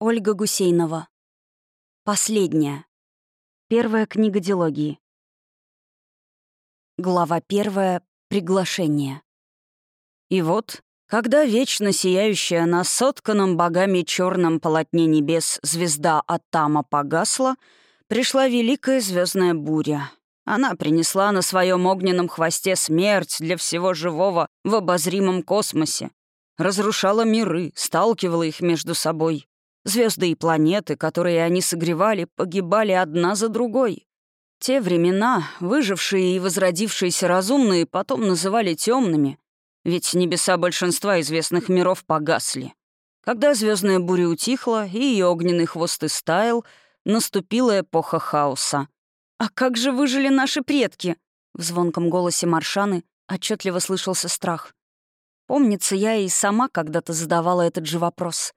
Ольга Гусейнова. Последняя. Первая книга дилогии. Глава первая. Приглашение. И вот, когда вечно сияющая на сотканном богами черном полотне небес звезда Атама погасла, пришла великая звездная буря. Она принесла на своем огненном хвосте смерть для всего живого в обозримом космосе, разрушала миры, сталкивала их между собой, Звезды и планеты, которые они согревали, погибали одна за другой. Те времена, выжившие и возродившиеся разумные, потом называли темными, ведь небеса большинства известных миров погасли. Когда звездная буря утихла и ее огненный хвост истаял, наступила эпоха хаоса. «А как же выжили наши предки?» В звонком голосе Маршаны отчетливо слышался страх. Помнится, я и сама когда-то задавала этот же вопрос.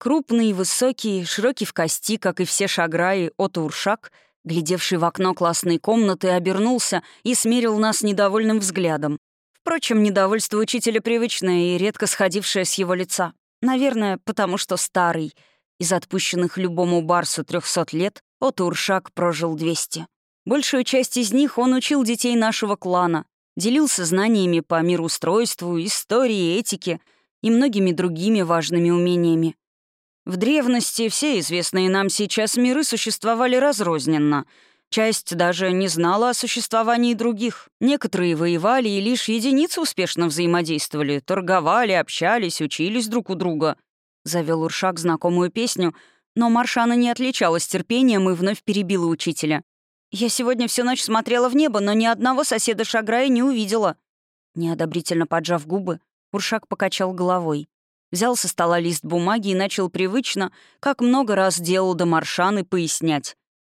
Крупный, высокий, широкий в кости, как и все шаграи, Ото Уршак, глядевший в окно классной комнаты, обернулся и смерил нас недовольным взглядом. Впрочем, недовольство учителя привычное и редко сходившее с его лица. Наверное, потому что старый. Из отпущенных любому барсу трехсот лет Ото Уршак прожил двести. Большую часть из них он учил детей нашего клана, делился знаниями по мироустройству, истории, этике и многими другими важными умениями. В древности все известные нам сейчас миры существовали разрозненно. Часть даже не знала о существовании других. Некоторые воевали, и лишь единицы успешно взаимодействовали, торговали, общались, учились друг у друга. Завел Уршак знакомую песню, но Маршана не отличалась терпением и вновь перебила учителя. «Я сегодня всю ночь смотрела в небо, но ни одного соседа Шаграя не увидела». Неодобрительно поджав губы, Уршак покачал головой. Взял со стола лист бумаги и начал привычно, как много раз делал до Маршаны, пояснять.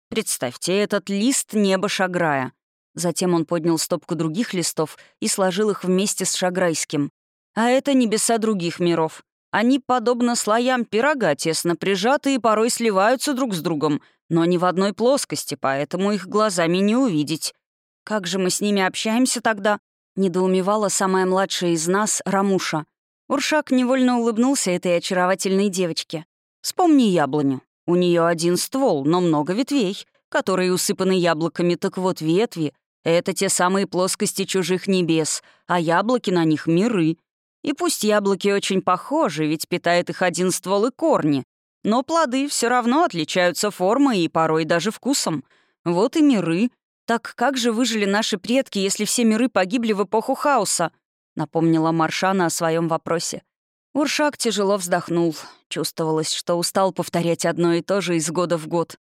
«Представьте, этот лист неба Шаграя». Затем он поднял стопку других листов и сложил их вместе с Шаграйским. А это небеса других миров. Они, подобно слоям пирога, тесно прижаты и порой сливаются друг с другом, но не в одной плоскости, поэтому их глазами не увидеть. «Как же мы с ними общаемся тогда?» — недоумевала самая младшая из нас, Рамуша. Уршак невольно улыбнулся этой очаровательной девочке. «Вспомни яблоню. У нее один ствол, но много ветвей, которые усыпаны яблоками, так вот ветви — это те самые плоскости чужих небес, а яблоки на них — миры. И пусть яблоки очень похожи, ведь питает их один ствол и корни, но плоды все равно отличаются формой и порой даже вкусом. Вот и миры. Так как же выжили наши предки, если все миры погибли в эпоху хаоса? — напомнила Маршана о своем вопросе. Уршак тяжело вздохнул. Чувствовалось, что устал повторять одно и то же из года в год.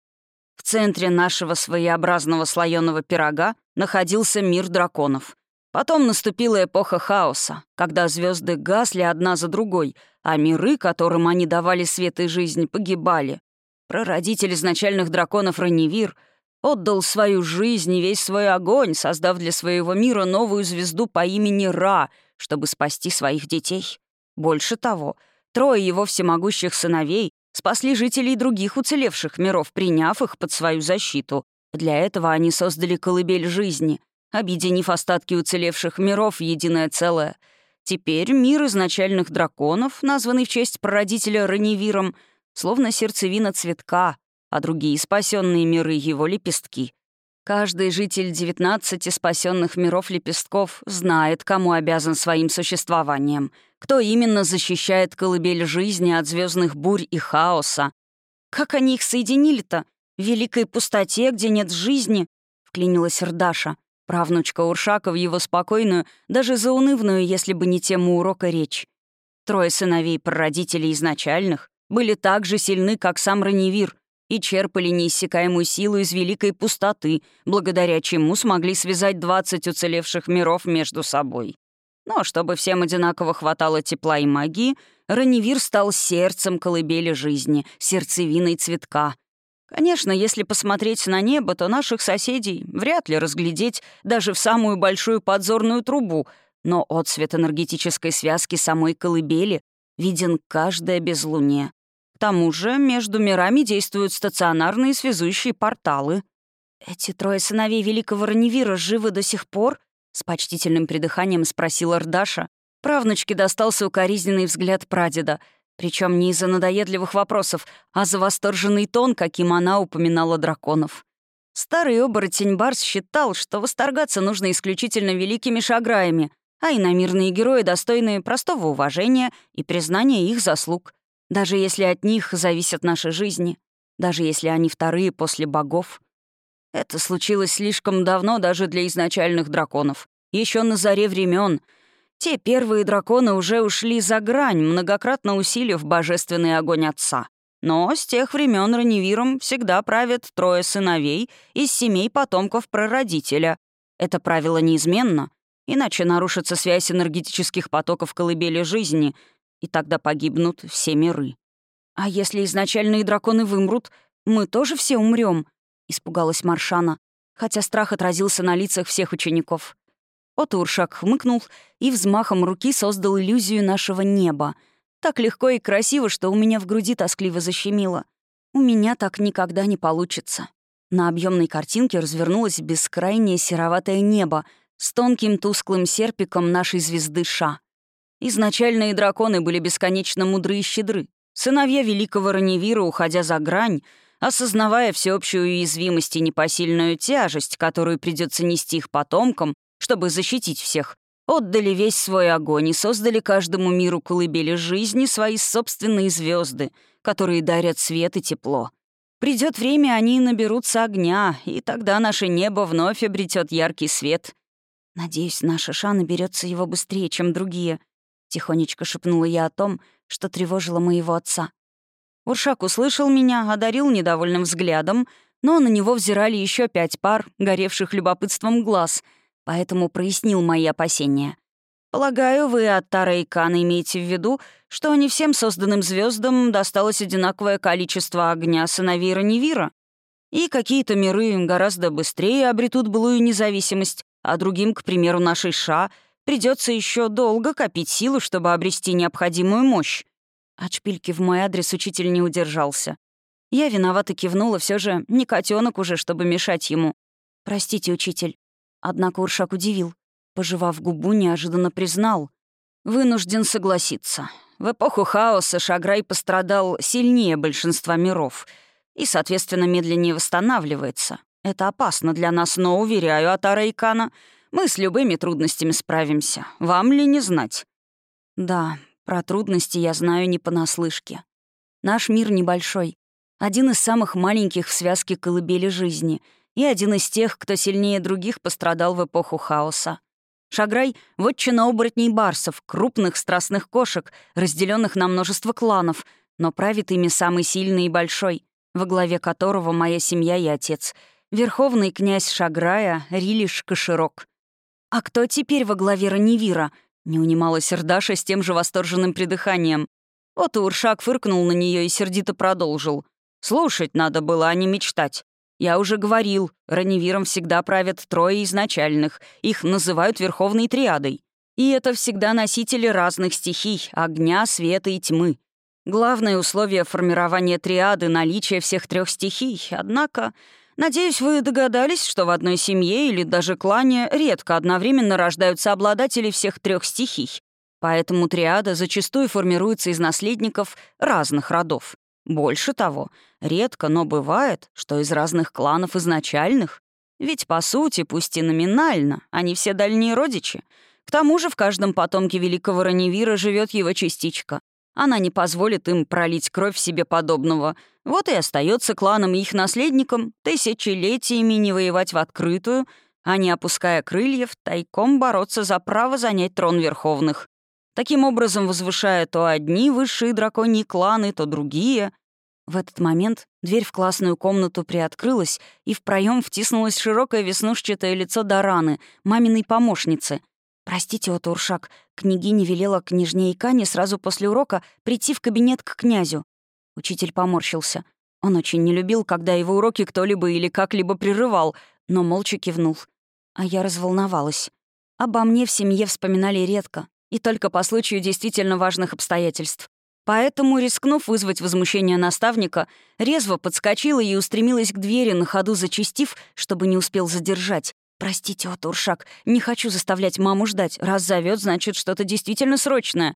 В центре нашего своеобразного слоеного пирога находился мир драконов. Потом наступила эпоха хаоса, когда звезды гасли одна за другой, а миры, которым они давали свет и жизнь, погибали. Прародитель изначальных драконов Раневир — Отдал свою жизнь и весь свой огонь, создав для своего мира новую звезду по имени Ра, чтобы спасти своих детей. Больше того, трое его всемогущих сыновей спасли жителей других уцелевших миров, приняв их под свою защиту. Для этого они создали колыбель жизни, объединив остатки уцелевших миров в единое целое. Теперь мир изначальных драконов, названный в честь прародителя Раневиром, словно сердцевина цветка, а другие спасенные миры — его лепестки. Каждый житель 19 спасенных миров лепестков знает, кому обязан своим существованием, кто именно защищает колыбель жизни от звездных бурь и хаоса. Как они их соединили-то? В великой пустоте, где нет жизни, вклинилась Рдаша, правнучка Уршака в его спокойную, даже заунывную, если бы не тему урока, речь. Трое сыновей прародителей изначальных были так же сильны, как сам Раневир, и черпали неиссякаемую силу из великой пустоты, благодаря чему смогли связать 20 уцелевших миров между собой. Но чтобы всем одинаково хватало тепла и магии, Раневир стал сердцем колыбели жизни, сердцевиной цветка. Конечно, если посмотреть на небо, то наших соседей вряд ли разглядеть даже в самую большую подзорную трубу, но отцвет энергетической связки самой колыбели виден каждое безлуние тому же между мирами действуют стационарные связующие порталы. «Эти трое сыновей великого Раневира живы до сих пор?» — с почтительным придыханием спросила Рдаша. Правнучке достался укоризненный взгляд прадеда. Причем не из-за надоедливых вопросов, а за восторженный тон, каким она упоминала драконов. Старый оборотень Барс считал, что восторгаться нужно исключительно великими шаграями, а иномирные герои достойны простого уважения и признания их заслуг, даже если от них зависят наши жизни, даже если они вторые после богов. Это случилось слишком давно даже для изначальных драконов, еще на заре времен. Те первые драконы уже ушли за грань, многократно усилив божественный огонь отца. Но с тех времен Раневиром всегда правят трое сыновей из семей потомков прародителя. Это правило неизменно, иначе нарушится связь энергетических потоков колыбели жизни, и тогда погибнут все миры. А если изначальные драконы вымрут, мы тоже все умрем, испугалась Маршана, хотя страх отразился на лицах всех учеников. Отуршак хмыкнул и взмахом руки создал иллюзию нашего неба — так легко и красиво, что у меня в груди тоскливо защемило. У меня так никогда не получится. На объемной картинке развернулось бескрайнее сероватое небо с тонким тусклым серпиком нашей звезды Ша. Изначальные драконы были бесконечно мудры и щедры. Сыновья великого Раневира, уходя за грань, осознавая всеобщую уязвимость и непосильную тяжесть, которую придется нести их потомкам, чтобы защитить всех, Отдали весь свой огонь и создали каждому миру колыбели жизни свои собственные звезды, которые дарят свет и тепло. Придет время, они наберутся огня, и тогда наше небо вновь обретет яркий свет. Надеюсь, наша Ша наберется его быстрее, чем другие. Тихонечко шепнула я о том, что тревожило моего отца. Уршак услышал меня, одарил недовольным взглядом, но на него взирали еще пять пар, горевших любопытством глаз — поэтому прояснил мои опасения. Полагаю, вы от Тара и Кана имеете в виду, что не всем созданным звездам досталось одинаковое количество огня сыновей Раневира, и какие-то миры гораздо быстрее обретут былую независимость, а другим, к примеру, нашей Ша, придется еще долго копить силу, чтобы обрести необходимую мощь. От шпильки в мой адрес учитель не удержался. Я виновато кивнула, все же не котенок уже, чтобы мешать ему. «Простите, учитель, Однако Уршак удивил. Пожевав губу, неожиданно признал. «Вынужден согласиться. В эпоху хаоса Шаграй пострадал сильнее большинства миров и, соответственно, медленнее восстанавливается. Это опасно для нас, но, уверяю, Атара и Кана, мы с любыми трудностями справимся. Вам ли не знать?» «Да, про трудности я знаю не понаслышке. Наш мир небольшой, один из самых маленьких в связке колыбели жизни — и один из тех, кто сильнее других пострадал в эпоху хаоса. Шаграй — вотчина оборотней барсов, крупных страстных кошек, разделенных на множество кланов, но правит ими самый сильный и большой, во главе которого моя семья и отец, верховный князь Шаграя Рилиш Каширок. «А кто теперь во главе Раневира?» — не унималась Ирдаша с тем же восторженным придыханием. Вот Уршак фыркнул на нее и сердито продолжил. «Слушать надо было, а не мечтать. Я уже говорил, Раневиром всегда правят трое изначальных. Их называют Верховной Триадой. И это всегда носители разных стихий — огня, света и тьмы. Главное условие формирования триады — наличие всех трех стихий. Однако, надеюсь, вы догадались, что в одной семье или даже клане редко одновременно рождаются обладатели всех трех стихий. Поэтому триада зачастую формируется из наследников разных родов. Больше того, редко, но бывает, что из разных кланов изначальных. Ведь, по сути, пусть и номинально, они все дальние родичи. К тому же в каждом потомке великого Раневира живет его частичка. Она не позволит им пролить кровь себе подобного. Вот и остается кланом и их наследникам тысячелетиями не воевать в открытую, а не опуская крыльев, тайком бороться за право занять трон верховных. Таким образом, возвышая то одни высшие драконьи кланы, то другие. В этот момент дверь в классную комнату приоткрылась, и в проем втиснулось широкое веснушчатое лицо Дараны, маминой помощницы. «Простите, Отуршак, княгиня велела княжне Икане сразу после урока прийти в кабинет к князю». Учитель поморщился. Он очень не любил, когда его уроки кто-либо или как-либо прерывал, но молча кивнул. А я разволновалась. Обо мне в семье вспоминали редко, и только по случаю действительно важных обстоятельств. Поэтому, рискнув вызвать возмущение наставника, резво подскочила и устремилась к двери, на ходу зачистив, чтобы не успел задержать. «Простите, Отуршак, не хочу заставлять маму ждать. Раз зовет, значит, что-то действительно срочное».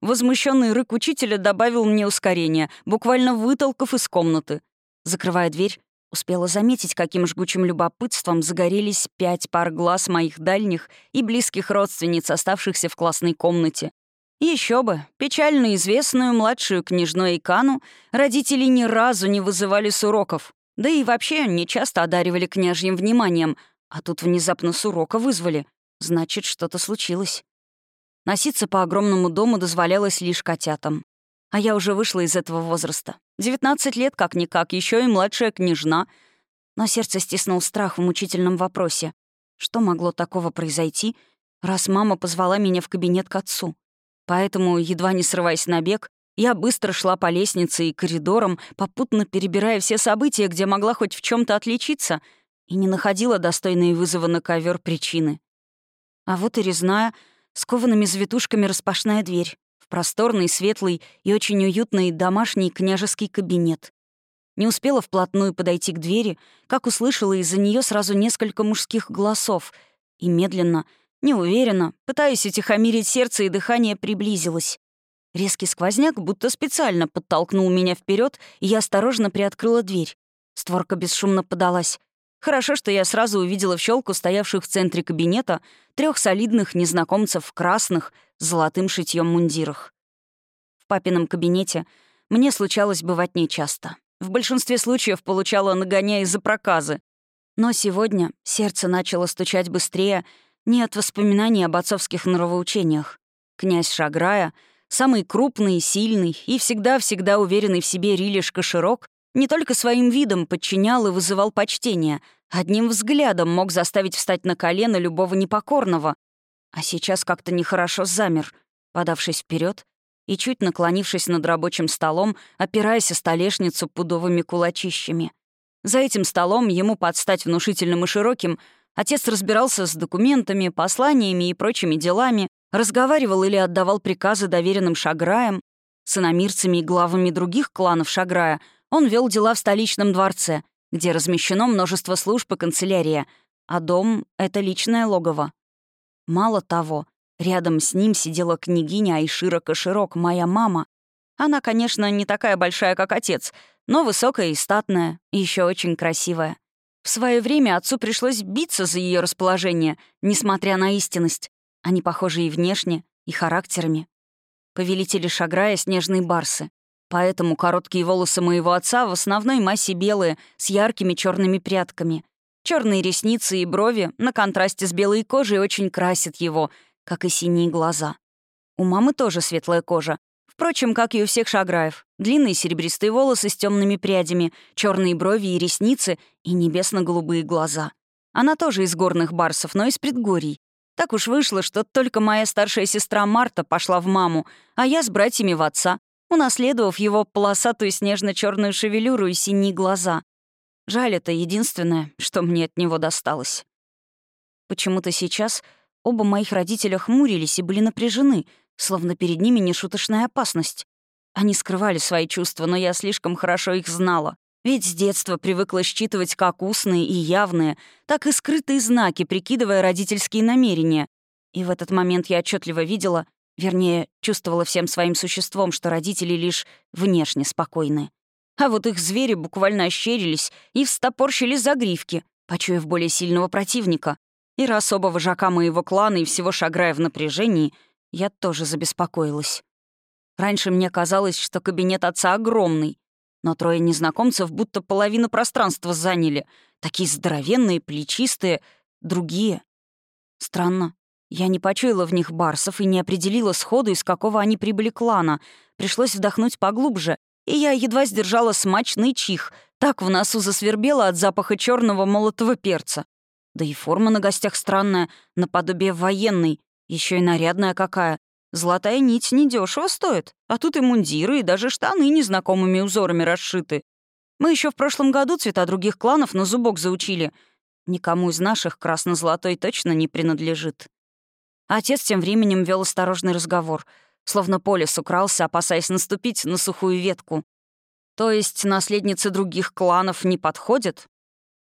Возмущенный рык учителя добавил мне ускорение, буквально вытолкав из комнаты. Закрывая дверь, успела заметить, каким жгучим любопытством загорелись пять пар глаз моих дальних и близких родственниц, оставшихся в классной комнате. Еще бы, печально известную младшую княжну Икану родители ни разу не вызывали с уроков. Да и вообще не часто одаривали княжьим вниманием, а тут внезапно с урока вызвали. Значит, что-то случилось. Носиться по огромному дому дозволялось лишь котятам. А я уже вышла из этого возраста. 19 лет как-никак, еще и младшая княжна. Но сердце стиснул страх в мучительном вопросе. Что могло такого произойти, раз мама позвала меня в кабинет к отцу? Поэтому, едва не срываясь на бег, я быстро шла по лестнице и коридорам, попутно перебирая все события, где могла хоть в чем то отличиться, и не находила достойные вызова на ковер причины. А вот и резная, с коваными завитушками распашная дверь в просторный, светлый и очень уютный домашний княжеский кабинет. Не успела вплотную подойти к двери, как услышала из-за нее сразу несколько мужских голосов и медленно — Неуверенно, пытаясь утихомирить сердце и дыхание, приблизилась. Резкий сквозняк будто специально подтолкнул меня вперед, и я осторожно приоткрыла дверь. Створка бесшумно подалась. Хорошо, что я сразу увидела в щелку стоявших в центре кабинета трех солидных незнакомцев в красных с золотым шитьем мундирах. В папином кабинете мне случалось бывать нечасто. В большинстве случаев получала нагоняя из-за проказы. Но сегодня сердце начало стучать быстрее, не от воспоминаний об отцовских нравоучениях. Князь Шаграя, самый крупный, сильный и всегда-всегда уверенный в себе Рилиш Коширок, не только своим видом подчинял и вызывал почтение, одним взглядом мог заставить встать на колено любого непокорного. А сейчас как-то нехорошо замер, подавшись вперед и чуть наклонившись над рабочим столом, опираясь о столешницу пудовыми кулачищами. За этим столом ему подстать внушительным и широким Отец разбирался с документами, посланиями и прочими делами, разговаривал или отдавал приказы доверенным шаграям. С иномирцами и главами других кланов Шаграя он вел дела в столичном дворце, где размещено множество служб и канцелярия, а дом — это личное логово. Мало того, рядом с ним сидела княгиня Айшира Коширок, моя мама. Она, конечно, не такая большая, как отец, но высокая и статная, и еще очень красивая. В свое время отцу пришлось биться за ее расположение, несмотря на истинность. Они похожи и внешне, и характерами. Повелители Шаграя — снежные барсы. Поэтому короткие волосы моего отца в основной массе белые, с яркими черными прядками. Черные ресницы и брови на контрасте с белой кожей очень красят его, как и синие глаза. У мамы тоже светлая кожа, Впрочем, как и у всех шаграев. Длинные серебристые волосы с темными прядями, черные брови и ресницы и небесно-голубые глаза. Она тоже из горных барсов, но из предгорий. Так уж вышло, что только моя старшая сестра Марта пошла в маму, а я с братьями в отца, унаследовав его полосатую снежно черную шевелюру и синие глаза. Жаль, это единственное, что мне от него досталось. Почему-то сейчас оба моих родителя хмурились и были напряжены — словно перед ними нешуточная опасность. Они скрывали свои чувства, но я слишком хорошо их знала. Ведь с детства привыкла считывать как устные и явные, так и скрытые знаки, прикидывая родительские намерения. И в этот момент я отчетливо видела, вернее, чувствовала всем своим существом, что родители лишь внешне спокойны. А вот их звери буквально ощерились и встопорщили загривки, почуяв более сильного противника. И раз оба вожака моего клана и всего шаграя в напряжении, я тоже забеспокоилась. Раньше мне казалось, что кабинет отца огромный, но трое незнакомцев будто половину пространства заняли. Такие здоровенные, плечистые, другие. Странно. Я не почуяла в них барсов и не определила сходу, из какого они прибыли клана. Пришлось вдохнуть поглубже, и я едва сдержала смачный чих. Так в носу засвербело от запаха черного молотого перца. Да и форма на гостях странная, наподобие военной, еще и нарядная какая. Золотая нить недешево стоит, а тут и мундиры, и даже штаны незнакомыми узорами расшиты. Мы еще в прошлом году цвета других кланов на зубок заучили. Никому из наших красно-золотой точно не принадлежит. Отец тем временем вел осторожный разговор, словно по лесу опасаясь наступить на сухую ветку. То есть наследницы других кланов не подходят?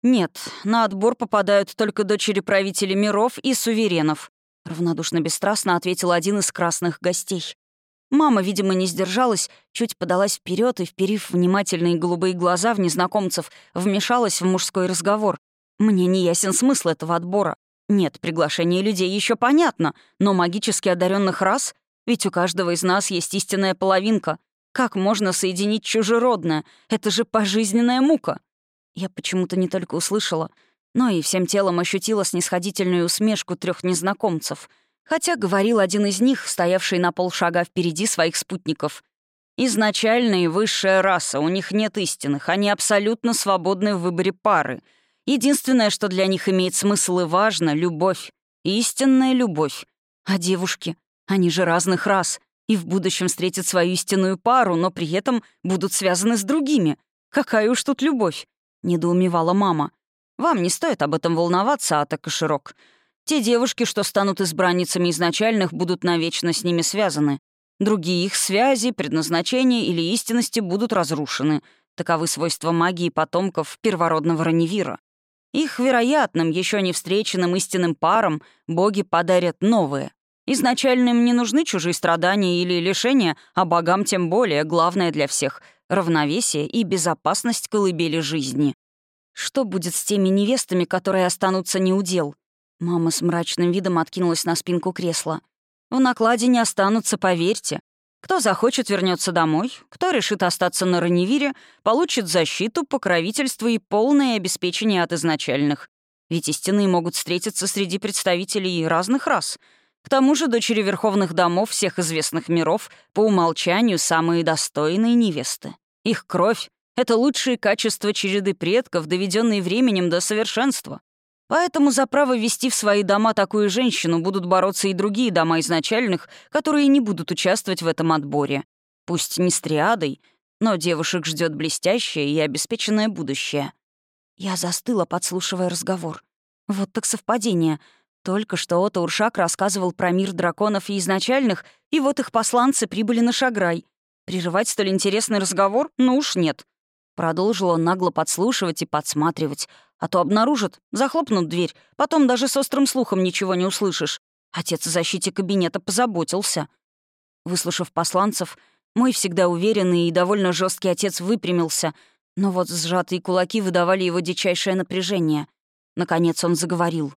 Нет, на отбор попадают только дочери правителей миров и суверенов. — равнодушно-бесстрастно ответил один из красных гостей. Мама, видимо, не сдержалась, чуть подалась вперед и, вперив внимательные голубые глаза в незнакомцев, вмешалась в мужской разговор. Мне не ясен смысл этого отбора. Нет, приглашение людей еще понятно, но магически одаренных рас? Ведь у каждого из нас есть истинная половинка. Как можно соединить чужеродное? Это же пожизненная мука. Я почему-то не только услышала, но и всем телом ощутила снисходительную усмешку трех незнакомцев — Хотя говорил один из них, стоявший на полшага впереди своих спутников. «Изначальная и высшая раса, у них нет истинных, они абсолютно свободны в выборе пары. Единственное, что для них имеет смысл и важно — любовь. Истинная любовь. А девушки? Они же разных рас. И в будущем встретят свою истинную пару, но при этом будут связаны с другими. Какая уж тут любовь?» — недоумевала мама. «Вам не стоит об этом волноваться, Атака Широк. Те девушки, что станут избранницами изначальных, будут навечно с ними связаны. Другие их связи, предназначения или истинности будут разрушены. Таковы свойства магии потомков первородного Раневира. Их вероятным, еще не встреченным истинным парам боги подарят новые. Изначальным не нужны чужие страдания или лишения, а богам тем более, главное для всех — равновесие и безопасность колыбели жизни. Что будет с теми невестами, которые останутся неудел? Мама с мрачным видом откинулась на спинку кресла. «В накладе не останутся, поверьте. Кто захочет, вернется домой. Кто решит остаться на Раневире, получит защиту, покровительство и полное обеспечение от изначальных. Ведь истинные могут встретиться среди представителей разных рас. К тому же дочери верховных домов всех известных миров по умолчанию самые достойные невесты. Их кровь — это лучшие качества череды предков, доведенные временем до совершенства. Поэтому за право вести в свои дома такую женщину будут бороться и другие дома изначальных, которые не будут участвовать в этом отборе. Пусть не с триадой, но девушек ждет блестящее и обеспеченное будущее. Я застыла, подслушивая разговор. Вот так совпадение. Только что Ото Уршак рассказывал про мир драконов и изначальных, и вот их посланцы прибыли на Шаграй. Прерывать столь интересный разговор? Ну уж нет. Продолжил он нагло подслушивать и подсматривать, а то обнаружат, захлопнут дверь, потом даже с острым слухом ничего не услышишь. Отец о защите кабинета позаботился. Выслушав посланцев, мой всегда уверенный и довольно жесткий отец выпрямился, но вот сжатые кулаки выдавали его дичайшее напряжение. Наконец он заговорил.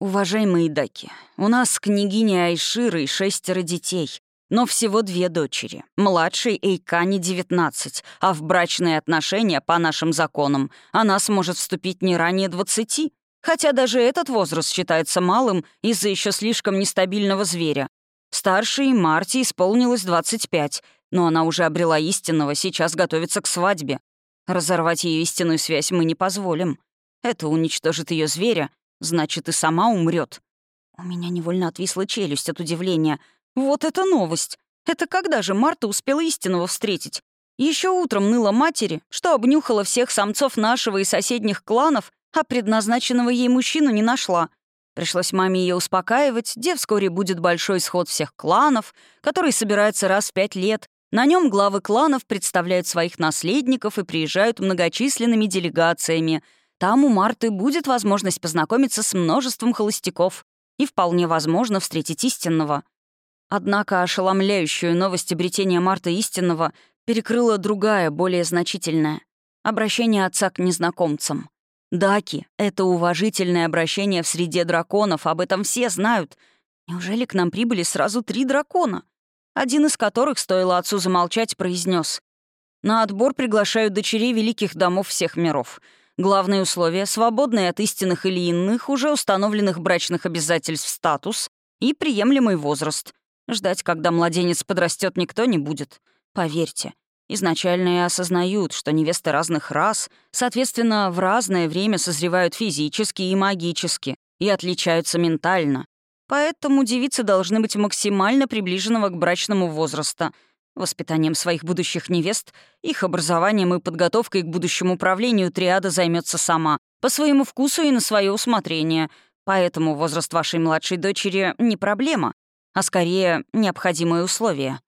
«Уважаемые даки, у нас с княгиней Айширой шестеро детей но всего две дочери. Младшей Эйкане 19, а в брачные отношения, по нашим законам, она сможет вступить не ранее 20, хотя даже этот возраст считается малым из-за еще слишком нестабильного зверя. Старшей Марти исполнилось 25, но она уже обрела истинного, сейчас готовится к свадьбе. Разорвать ее истинную связь мы не позволим. Это уничтожит ее зверя, значит, и сама умрет. У меня невольно отвисла челюсть от удивления — вот это новость! Это когда же Марта успела истинного встретить? Еще утром ныла матери, что обнюхала всех самцов нашего и соседних кланов, а предназначенного ей мужчину не нашла. Пришлось маме ее успокаивать, где вскоре будет большой сход всех кланов, который собирается раз в пять лет. На нем главы кланов представляют своих наследников и приезжают многочисленными делегациями. Там у Марты будет возможность познакомиться с множеством холостяков и вполне возможно встретить истинного. Однако ошеломляющую новость обретения Марта Истинного перекрыла другая, более значительная — обращение отца к незнакомцам. Даки — это уважительное обращение в среде драконов, об этом все знают. Неужели к нам прибыли сразу три дракона? Один из которых, стоило отцу замолчать, произнес: «На отбор приглашают дочерей великих домов всех миров. Главное условие — свободный от истинных или иных, уже установленных брачных обязательств статус и приемлемый возраст — Ждать, когда младенец подрастет, никто не будет. Поверьте, изначально и осознают, что невесты разных рас, соответственно, в разное время созревают физически и магически и отличаются ментально. Поэтому девицы должны быть максимально приближенного к брачному возрасту, воспитанием своих будущих невест, их образованием и подготовкой к будущему правлению триада займется сама, по своему вкусу и на свое усмотрение. Поэтому возраст вашей младшей дочери не проблема а скорее необходимое условие.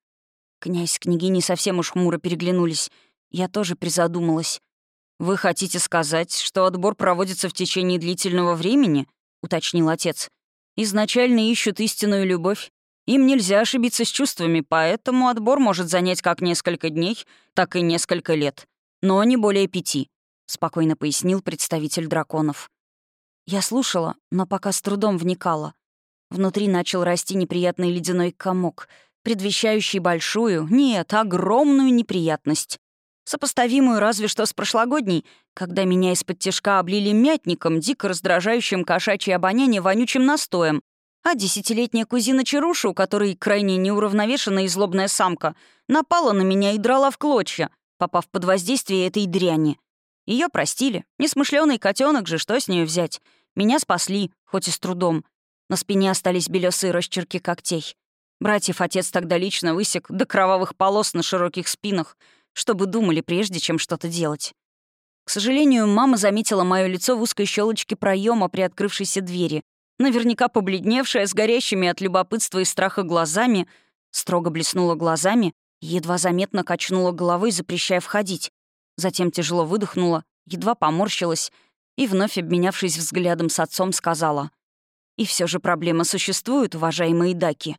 Князь с княгиней совсем уж хмуро переглянулись. Я тоже призадумалась. «Вы хотите сказать, что отбор проводится в течение длительного времени?» — уточнил отец. «Изначально ищут истинную любовь, Им нельзя ошибиться с чувствами, поэтому отбор может занять как несколько дней, так и несколько лет. Но не более пяти», — спокойно пояснил представитель драконов. Я слушала, но пока с трудом вникала. Внутри начал расти неприятный ледяной комок, предвещающий большую, нет, огромную неприятность. Сопоставимую разве что с прошлогодней, когда меня из-под тяжка облили мятником, дико раздражающим кошачье обоняние вонючим настоем, а десятилетняя кузина Чаруша, у которой крайне неуравновешенная и злобная самка, напала на меня и драла в клочья, попав под воздействие этой дряни. Ее простили. Несмышленый котенок же, что с нее взять? Меня спасли, хоть и с трудом. На спине остались белесые росчерки когтей. Братьев отец тогда лично высек до кровавых полос на широких спинах, чтобы думали, прежде чем что-то делать. К сожалению, мама заметила мое лицо в узкой щелочке проема при открывшейся двери наверняка побледневшая, с горящими от любопытства и страха глазами, строго блеснула глазами едва заметно качнула головой, запрещая входить. Затем тяжело выдохнула, едва поморщилась и, вновь обменявшись взглядом с отцом, сказала. «И все же проблема существует, уважаемые даки.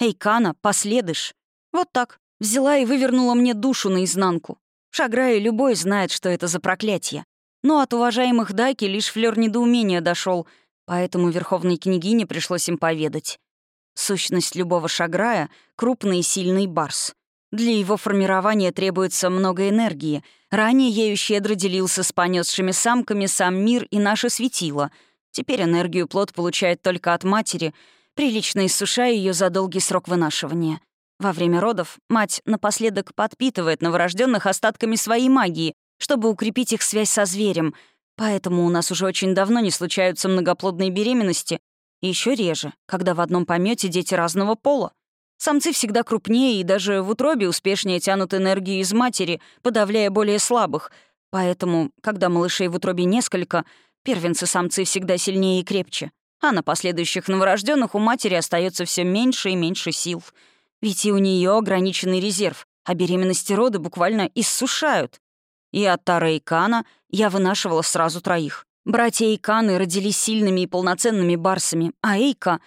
Эй, Кана, последыш!» Вот так. Взяла и вывернула мне душу наизнанку. Шаграя любой знает, что это за проклятие. Но от уважаемых даки лишь флёр недоумения дошел — Поэтому верховной княгине пришлось им поведать. Сущность любого шаграя — крупный и сильный барс. Для его формирования требуется много энергии. Ранее ею щедро делился с понесшими самками сам мир и наше светило. Теперь энергию плод получает только от матери, прилично иссушая ее за долгий срок вынашивания. Во время родов мать напоследок подпитывает новорожденных остатками своей магии, чтобы укрепить их связь со зверем — Поэтому у нас уже очень давно не случаются многоплодные беременности, и еще реже, когда в одном помете дети разного пола. Самцы всегда крупнее и даже в утробе успешнее тянут энергию из матери, подавляя более слабых. Поэтому, когда малышей в утробе несколько, первенцы-самцы всегда сильнее и крепче. А на последующих новорожденных у матери остается все меньше и меньше сил. Ведь и у нее ограниченный резерв, а беременности роды буквально иссушают. И от Тары Икана я вынашивала сразу троих. Братья Эйканы родились сильными и полноценными барсами, а Эйка...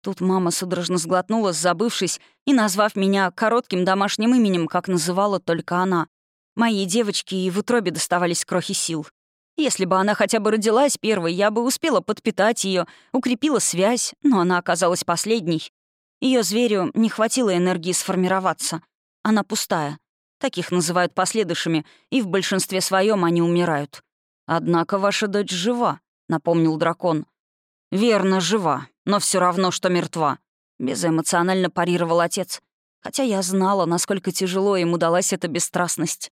Тут мама судорожно сглотнула, забывшись и назвав меня коротким домашним именем, как называла только она. Моей девочке и в утробе доставались крохи сил. Если бы она хотя бы родилась первой, я бы успела подпитать ее, укрепила связь, но она оказалась последней. Ее зверю не хватило энергии сформироваться. Она пустая. Таких называют последующими, и в большинстве своем они умирают. Однако ваша дочь жива, напомнил дракон. Верно, жива, но все равно, что мертва. Безэмоционально парировал отец. Хотя я знала, насколько тяжело ему далась эта бесстрастность.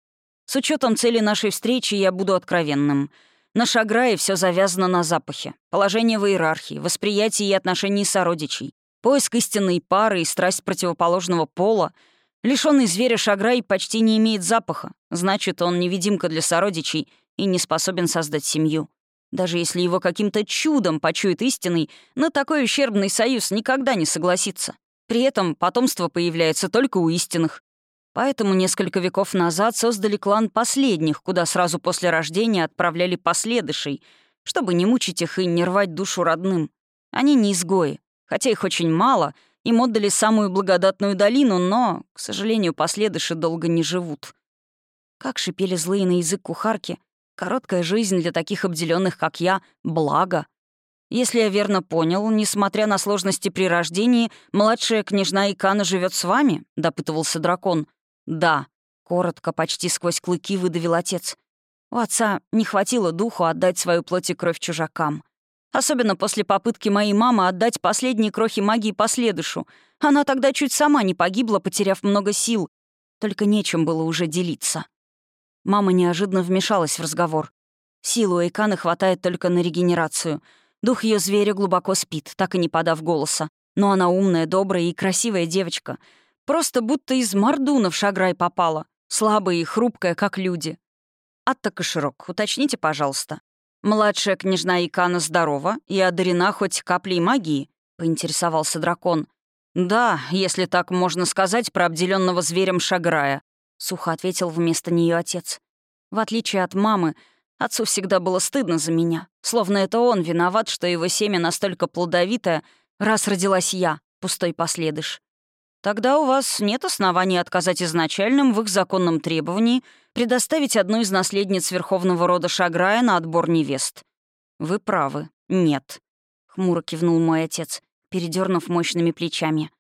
С учетом цели нашей встречи я буду откровенным. На Шаграе все завязано на запахе. Положение в иерархии, восприятие и отношении сородичей, поиск истинной пары и страсть противоположного пола — Лишенный зверя Шаграй почти не имеет запаха, значит, он невидимка для сородичей и не способен создать семью. Даже если его каким-то чудом почует истинный, на такой ущербный союз никогда не согласится. При этом потомство появляется только у истинных. Поэтому несколько веков назад создали клан последних, куда сразу после рождения отправляли последышей, чтобы не мучить их и не рвать душу родным. Они не изгои, хотя их очень мало — им отдали самую благодатную долину, но, к сожалению, последыши долго не живут. Как шипели злые на язык кухарки, короткая жизнь для таких обделенных, как я, — благо. Если я верно понял, несмотря на сложности при рождении, младшая княжна Икана живет с вами, — допытывался дракон. Да, коротко, почти сквозь клыки выдавил отец. У отца не хватило духу отдать свою плоть и кровь чужакам. Особенно после попытки моей мамы отдать последние крохи магии последушу. Она тогда чуть сама не погибла, потеряв много сил. Только нечем было уже делиться. Мама неожиданно вмешалась в разговор. Силу Эйканы хватает только на регенерацию. Дух ее зверя глубоко спит, так и не подав голоса. Но она умная, добрая и красивая девочка. Просто будто из мордуна в шаграй попала. Слабая и хрупкая, как люди. Атта Коширок, уточните, пожалуйста. «Младшая княжна Икана здорова и одарена хоть каплей магии?» — поинтересовался дракон. «Да, если так можно сказать про обделенного зверем Шаграя», — сухо ответил вместо нее отец. В отличие от мамы, отцу всегда было стыдно за меня, словно это он виноват, что его семя настолько плодовитое, раз родилась я. пустой последыш. Тогда у вас нет оснований отказать изначальным в их законном требовании предоставить одну из наследниц верховного рода Шаграя на отбор невест. Вы правы, нет. Хмуро кивнул мой отец, передернув мощными плечами.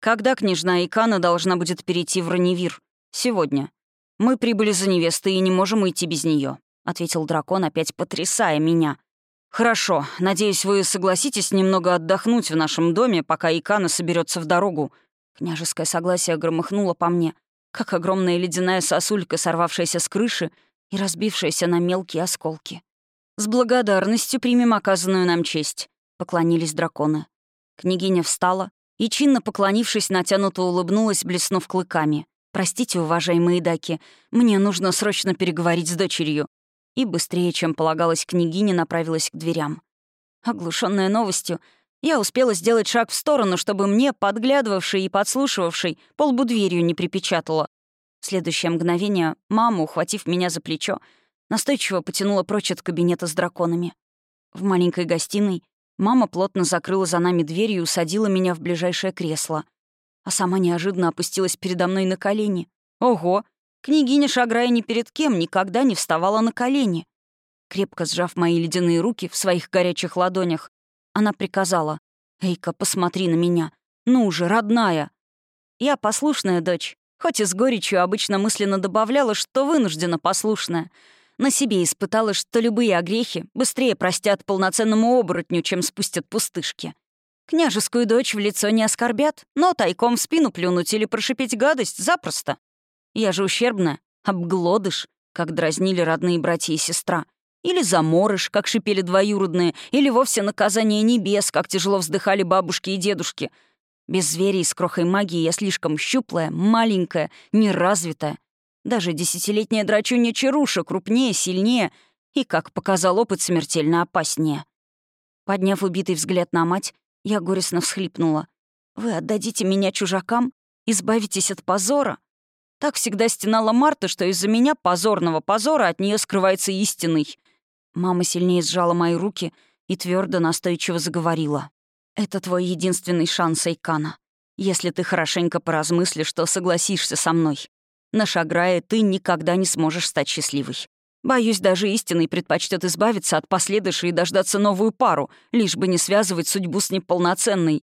Когда княжна Икана должна будет перейти в Раневир? Сегодня. Мы прибыли за невестой и не можем уйти без нее, ответил дракон, опять потрясая меня. «Хорошо. Надеюсь, вы согласитесь немного отдохнуть в нашем доме, пока Икана соберется в дорогу». Княжеское согласие громыхнуло по мне, как огромная ледяная сосулька, сорвавшаяся с крыши и разбившаяся на мелкие осколки. «С благодарностью примем оказанную нам честь», — поклонились драконы. Княгиня встала и, чинно поклонившись, натянуто улыбнулась, блеснув клыками. «Простите, уважаемые даки, мне нужно срочно переговорить с дочерью и быстрее, чем полагалось княгине, направилась к дверям. Оглушенная новостью, я успела сделать шаг в сторону, чтобы мне, подглядывавший и подслушивавший, полбу дверью не припечатало. В следующее мгновение мама, ухватив меня за плечо, настойчиво потянула прочь от кабинета с драконами. В маленькой гостиной мама плотно закрыла за нами дверь и усадила меня в ближайшее кресло. А сама неожиданно опустилась передо мной на колени. Ого! Княгиня Шаграя ни перед кем никогда не вставала на колени. Крепко сжав мои ледяные руки в своих горячих ладонях, она приказала. «Эйка, посмотри на меня. Ну же, родная!» Я послушная дочь, хоть и с горечью обычно мысленно добавляла, что вынуждена послушная. На себе испытала, что любые огрехи быстрее простят полноценному оборотню, чем спустят пустышки. Княжескую дочь в лицо не оскорбят, но тайком в спину плюнуть или прошипеть гадость запросто. Я же ущербная, обглодыш, как дразнили родные братья и сестра. Или заморыш, как шипели двоюродные, или вовсе наказание небес, как тяжело вздыхали бабушки и дедушки. Без зверей с крохой магии я слишком щуплая, маленькая, неразвитая. Даже десятилетняя драчунья Чаруша крупнее, сильнее и, как показал опыт, смертельно опаснее. Подняв убитый взгляд на мать, я горестно всхлипнула. «Вы отдадите меня чужакам? Избавитесь от позора? Так всегда стенала Марта, что из-за меня, позорного позора, от нее скрывается истинный. Мама сильнее сжала мои руки и твердо настойчиво заговорила. «Это твой единственный шанс, Айкана. Если ты хорошенько поразмыслишь, то согласишься со мной. На Шаграе ты никогда не сможешь стать счастливой. Боюсь, даже истинный предпочтет избавиться от последующей и дождаться новую пару, лишь бы не связывать судьбу с неполноценной.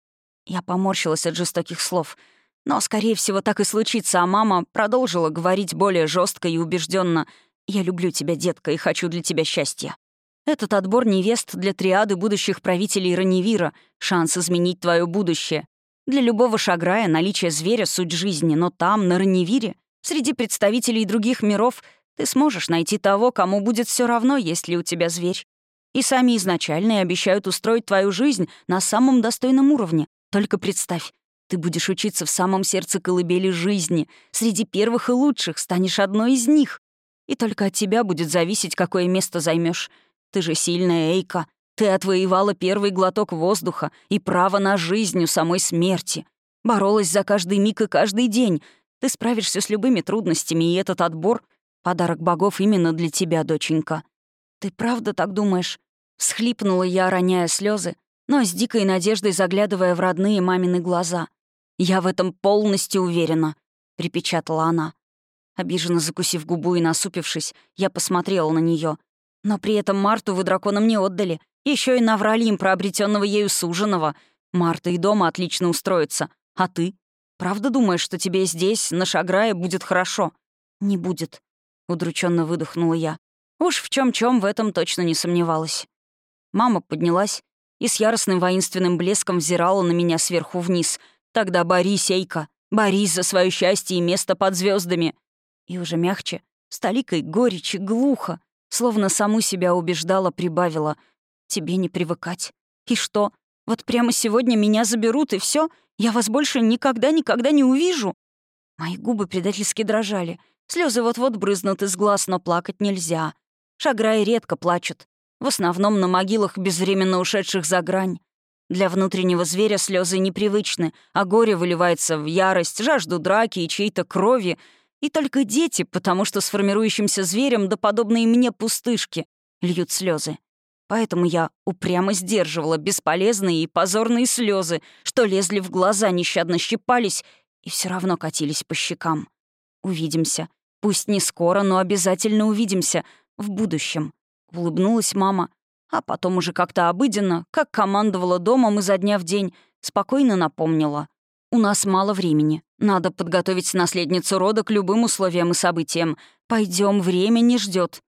Я поморщилась от жестоких слов — но, скорее всего, так и случится, а мама продолжила говорить более жестко и убежденно: «Я люблю тебя, детка, и хочу для тебя счастья. Этот отбор невест для триады будущих правителей Раневира — шанс изменить твое будущее. Для любого шаграя наличие зверя — суть жизни, но там, на Раневире, среди представителей других миров, ты сможешь найти того, кому будет все равно, есть ли у тебя зверь. И сами изначальные обещают устроить твою жизнь на самом достойном уровне. Только представь, ты будешь учиться в самом сердце колыбели жизни, среди первых и лучших, станешь одной из них. И только от тебя будет зависеть, какое место займешь. Ты же сильная Эйка. Ты отвоевала первый глоток воздуха и право на жизнь у самой смерти. Боролась за каждый миг и каждый день. Ты справишься с любыми трудностями, и этот отбор — подарок богов именно для тебя, доченька. Ты правда так думаешь? Всхлипнула я, роняя слезы, но с дикой надеждой заглядывая в родные мамины глаза. «Я в этом полностью уверена», — припечатала она. Обиженно закусив губу и насупившись, я посмотрела на нее. Но при этом Марту вы драконам не отдали. Еще и наврали им про обретенного ею суженого. Марта и дома отлично устроится. А ты? Правда думаешь, что тебе здесь, на Шаграе, будет хорошо? Не будет. Удрученно выдохнула я. Уж в чем чем в этом точно не сомневалась. Мама поднялась и с яростным воинственным блеском взирала на меня сверху вниз — Тогда борись, Эйка, борись за свое счастье и место под звездами. И уже мягче, с толикой горечи, глухо, словно саму себя убеждала, прибавила. Тебе не привыкать. И что? Вот прямо сегодня меня заберут, и все? Я вас больше никогда-никогда не увижу? Мои губы предательски дрожали. Слезы вот-вот брызнут из глаз, но плакать нельзя. Шаграи редко плачут. В основном на могилах безвременно ушедших за грань. Для внутреннего зверя слезы непривычны, а горе выливается в ярость, жажду драки и чьей-то крови. И только дети, потому что с формирующимся зверем, да подобные мне пустышки, льют слезы. Поэтому я упрямо сдерживала бесполезные и позорные слезы, что лезли в глаза, нещадно щипались и все равно катились по щекам. Увидимся. Пусть не скоро, но обязательно увидимся. В будущем. Улыбнулась мама. А потом уже как-то обыденно, как командовала домом изо дня в день, спокойно напомнила. «У нас мало времени. Надо подготовить наследницу рода к любым условиям и событиям. Пойдем, время не ждет.